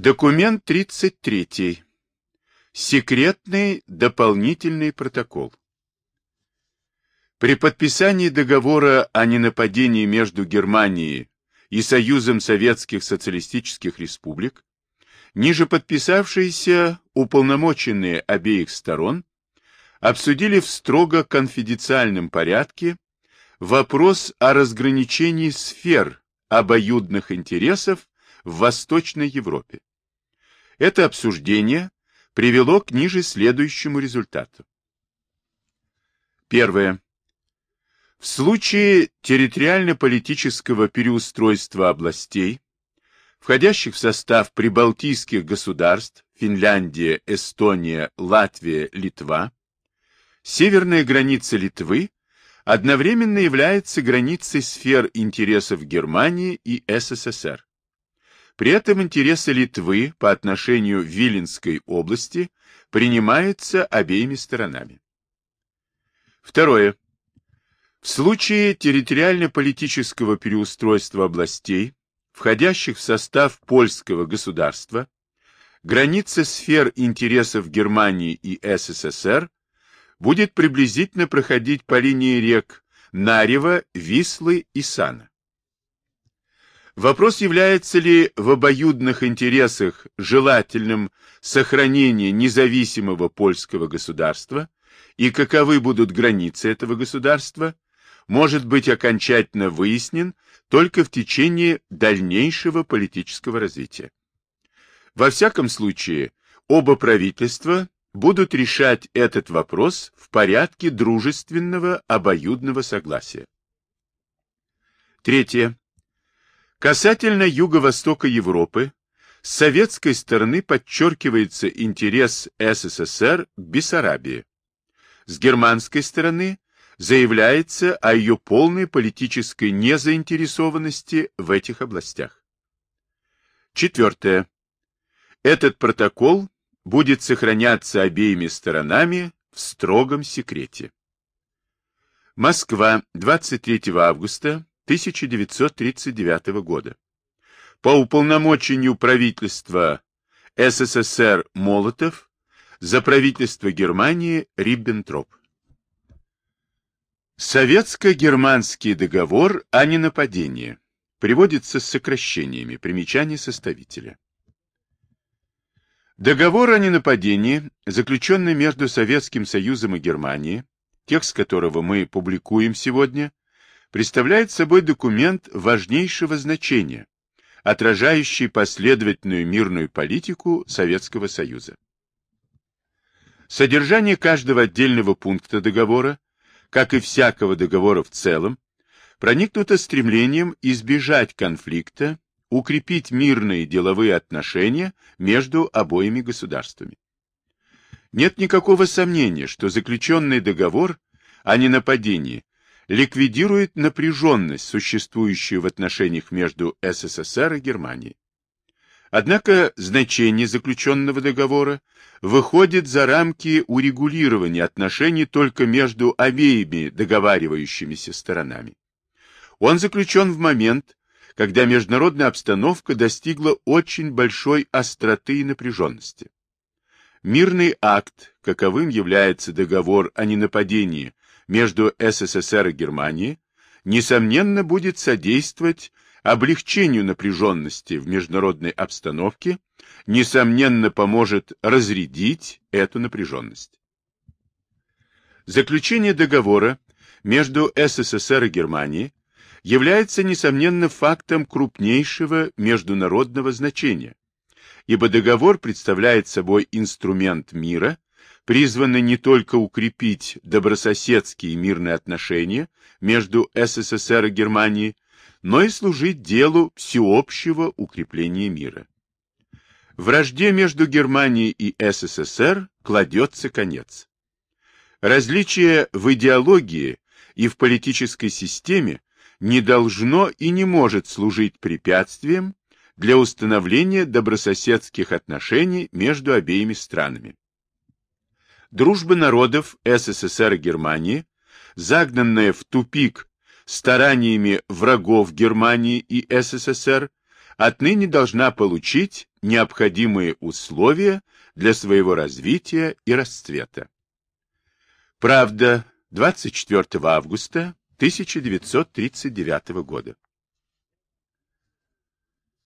Документ 33. Секретный дополнительный протокол. При подписании договора о ненападении между Германией и Союзом Советских Социалистических Республик, ниже подписавшиеся уполномоченные обеих сторон обсудили в строго конфиденциальном порядке вопрос о разграничении сфер обоюдных интересов в Восточной Европе. Это обсуждение привело к ниже следующему результату. Первое. В случае территориально-политического переустройства областей, входящих в состав прибалтийских государств Финляндия, Эстония, Латвия, Литва, северная граница Литвы одновременно является границей сфер интересов Германии и СССР. При этом интересы Литвы по отношению к Виленской области принимаются обеими сторонами. Второе. В случае территориально-политического переустройства областей, входящих в состав польского государства, граница сфер интересов Германии и СССР будет приблизительно проходить по линии рек Нарева, Вислы и Сана. Вопрос, является ли в обоюдных интересах желательным сохранение независимого польского государства и каковы будут границы этого государства, может быть окончательно выяснен только в течение дальнейшего политического развития. Во всяком случае, оба правительства будут решать этот вопрос в порядке дружественного обоюдного согласия. Третье. Касательно юго-востока Европы, с советской стороны подчеркивается интерес СССР к Бессарабии. С германской стороны заявляется о ее полной политической незаинтересованности в этих областях. Четвертое. Этот протокол будет сохраняться обеими сторонами в строгом секрете. Москва, 23 августа 1939 года. По уполномочению правительства СССР Молотов за правительство Германии Риббентроп. Советско-германский договор о ненападении приводится с сокращениями, примечаний составителя. Договор о ненападении, заключенный между Советским Союзом и Германией, текст которого мы публикуем сегодня, представляет собой документ важнейшего значения, отражающий последовательную мирную политику Советского Союза. Содержание каждого отдельного пункта договора, как и всякого договора в целом, проникнуто стремлением избежать конфликта, укрепить мирные деловые отношения между обоими государствами. Нет никакого сомнения, что заключенный договор о ненападении ликвидирует напряженность, существующую в отношениях между СССР и Германией. Однако значение заключенного договора выходит за рамки урегулирования отношений только между обеими договаривающимися сторонами. Он заключен в момент, когда международная обстановка достигла очень большой остроты и напряженности. Мирный акт, каковым является договор о ненападении между СССР и Германией, несомненно, будет содействовать облегчению напряженности в международной обстановке, несомненно, поможет разрядить эту напряженность. Заключение договора между СССР и Германией является, несомненно, фактом крупнейшего международного значения, ибо договор представляет собой инструмент мира, призваны не только укрепить добрососедские мирные отношения между СССР и Германией, но и служить делу всеобщего укрепления мира. Вражде между Германией и СССР кладется конец. Различие в идеологии и в политической системе не должно и не может служить препятствием для установления добрососедских отношений между обеими странами дружба народов СССР и Германии, загнанная в тупик стараниями врагов Германии и СССР, отныне должна получить необходимые условия для своего развития и расцвета. Правда, 24 августа 1939 года.